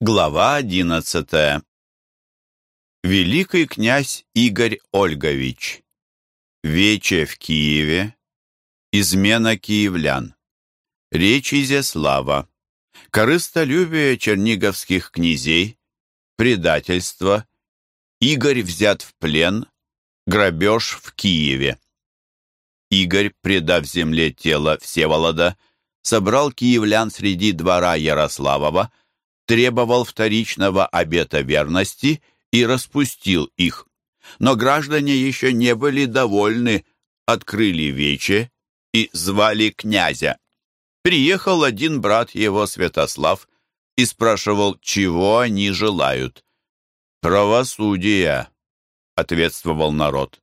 Глава одиннадцатая. Великий князь Игорь Ольгович. Вече в Киеве. Измена киевлян. Речь Изяслава. Корыстолюбие черниговских князей. Предательство. Игорь взят в плен. Грабеж в Киеве. Игорь, предав земле тело Всеволода, собрал киевлян среди двора Ярославова, требовал вторичного обета верности и распустил их. Но граждане еще не были довольны, открыли вече и звали князя. Приехал один брат его, Святослав, и спрашивал, чего они желают. «Правосудия», — ответствовал народ.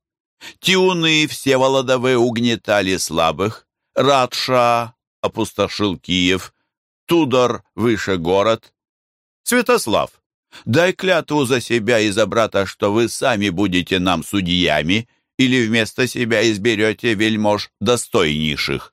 Тиуны Всеволодовы угнетали слабых, Радша опустошил Киев, Тудор выше город, Святослав, дай клятву за себя и за брата, что вы сами будете нам судьями или вместо себя изберете вельмож достойнейших».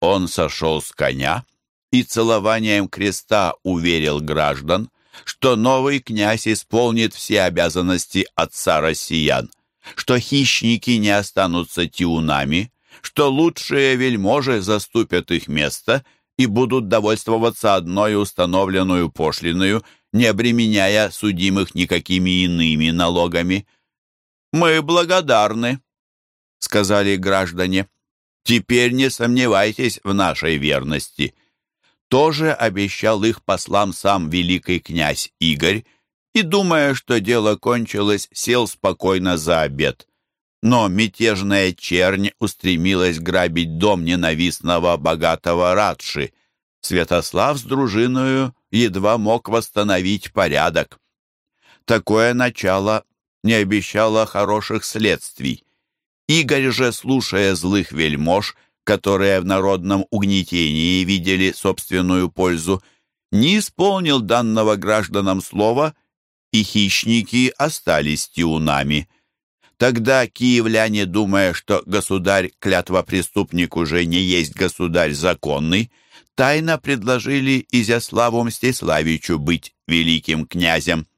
Он сошел с коня и целованием креста уверил граждан, что новый князь исполнит все обязанности отца россиян, что хищники не останутся тиунами, что лучшие вельможи заступят их место — и будут довольствоваться одной установленную пошлиною, не обременяя судимых никакими иными налогами. «Мы благодарны», — сказали граждане. «Теперь не сомневайтесь в нашей верности». Тоже обещал их послам сам великий князь Игорь, и, думая, что дело кончилось, сел спокойно за обед. Но мятежная чернь устремилась грабить дом ненавистного богатого Радши. Святослав с дружиною едва мог восстановить порядок. Такое начало не обещало хороших следствий. Игорь же, слушая злых вельмож, которые в народном угнетении видели собственную пользу, не исполнил данного гражданам слова, и хищники остались тиунами – Тогда киевляне, думая, что государь-клятва-преступник уже не есть государь законный, тайно предложили Изяславу Мстиславичу быть великим князем.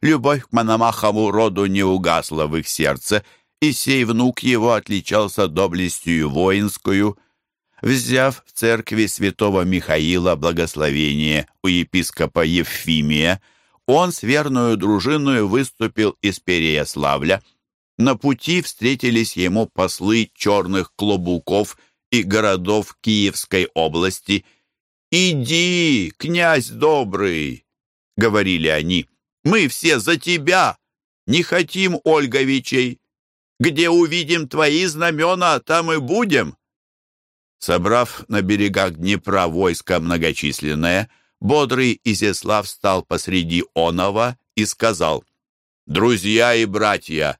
Любовь к Мономахову роду не угасла в их сердце, и сей внук его отличался доблестью воинскую. Взяв в церкви святого Михаила благословение у епископа Евфимия, он с верную дружиною выступил из Переяславля – на пути встретились ему послы черных клобуков и городов Киевской области. «Иди, князь добрый!» — говорили они. «Мы все за тебя! Не хотим Ольговичей! Где увидим твои знамена, там и будем!» Собрав на берегах Днепра войско многочисленное, бодрый Изяслав встал посреди Онова и сказал, «Друзья и братья!»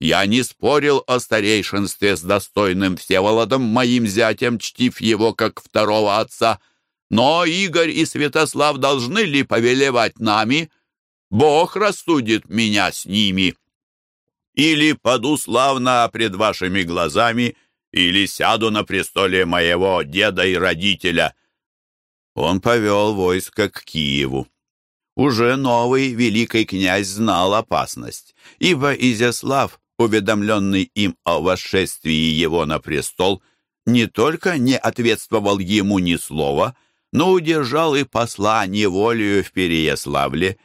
Я не спорил о старейшинстве с достойным Всеволодом, моим зятем, чтив его как второго отца. Но Игорь и Святослав должны ли повелевать нами? Бог рассудит меня с ними. Или паду славно пред вашими глазами, или сяду на престоле моего деда и родителя». Он повел войско к Киеву. Уже новый великий князь знал опасность, ибо Изяслав уведомленный им о восшествии его на престол, не только не ответствовал ему ни слова, но удержал и посла неволею в Переяславле.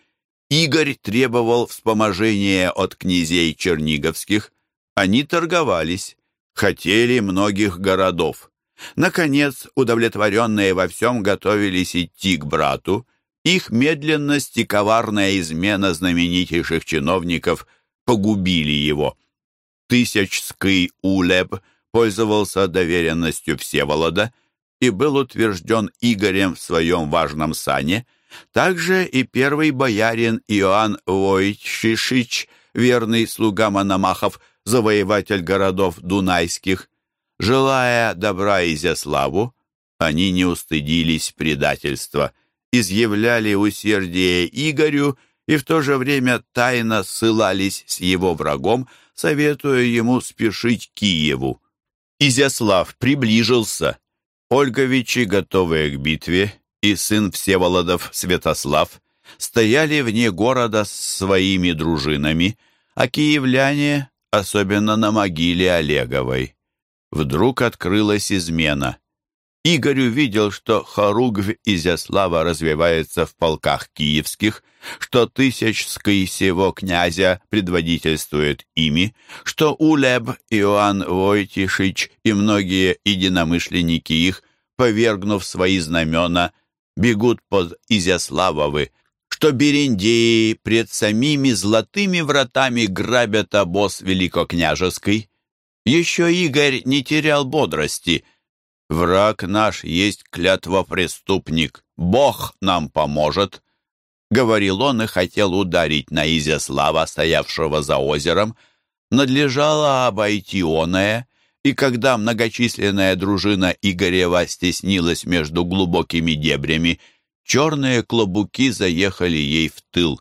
Игорь требовал вспоможения от князей черниговских. Они торговались, хотели многих городов. Наконец, удовлетворенные во всем, готовились идти к брату. Их медленность и коварная измена знаменитейших чиновников погубили его. Тысячский Улеб пользовался доверенностью Всеволода и был утвержден Игорем в своем важном сане, также и первый боярин Иоанн Войчишич, верный слуга Мономахов, завоеватель городов Дунайских. Желая добра Изяславу, они не устыдились предательства, изъявляли усердие Игорю и в то же время тайно ссылались с его врагом, советуя ему спешить к Киеву. Изяслав приближился. Ольговичи, готовые к битве, и сын Всеволодов Святослав стояли вне города с своими дружинами, а киевляне, особенно на могиле Олеговой. Вдруг открылась измена. Игорь увидел, что Харугвь Изяслава развивается в полках киевских, что Тысячский сего князя предводительствует ими, что Улеб, Иоанн Войтишич и многие единомышленники их, повергнув свои знамена, бегут под Изяславовы, что Берендеи пред самими золотыми вратами грабят обоз великокняжеский. Еще Игорь не терял бодрости — Враг наш есть клятвопреступник. Бог нам поможет!» Говорил он и хотел ударить на Изяслава, стоявшего за озером. Надлежало обойти оное, и когда многочисленная дружина Игорева стеснилась между глубокими дебрями, черные клобуки заехали ей в тыл.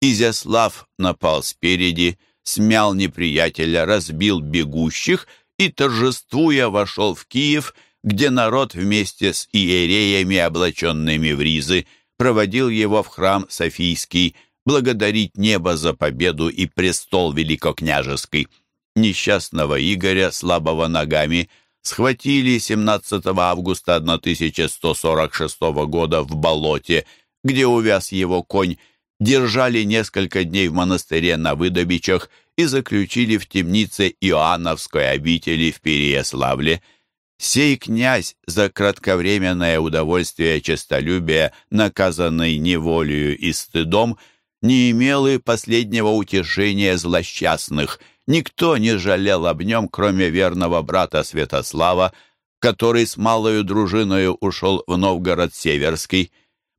Изяслав напал спереди, смял неприятеля, разбил бегущих и, торжествуя, вошел в Киев — где народ вместе с иереями, облаченными в ризы, проводил его в храм Софийский, благодарить небо за победу и престол великокняжеский. Несчастного Игоря, слабого ногами, схватили 17 августа 1146 года в болоте, где увяз его конь, держали несколько дней в монастыре на Выдобичах и заключили в темнице Иоанновской обители в Переяславле – Сей князь за кратковременное удовольствие честолюбия, наказанный неволею и стыдом, не имел и последнего утешения злосчастных. Никто не жалел об нем, кроме верного брата Святослава, который с малою дружиною ушел в Новгород Северский.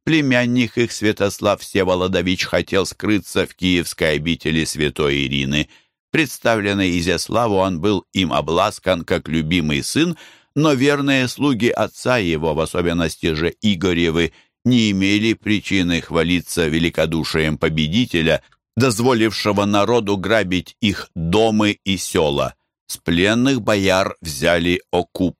Племянник их Святослав Всеволодович хотел скрыться в киевской обители святой Ирины. Представленный Изяславу он был им обласкан как любимый сын, но верные слуги отца его, в особенности же Игоревы, не имели причины хвалиться великодушием победителя, дозволившего народу грабить их домы и села. С пленных бояр взяли окуп.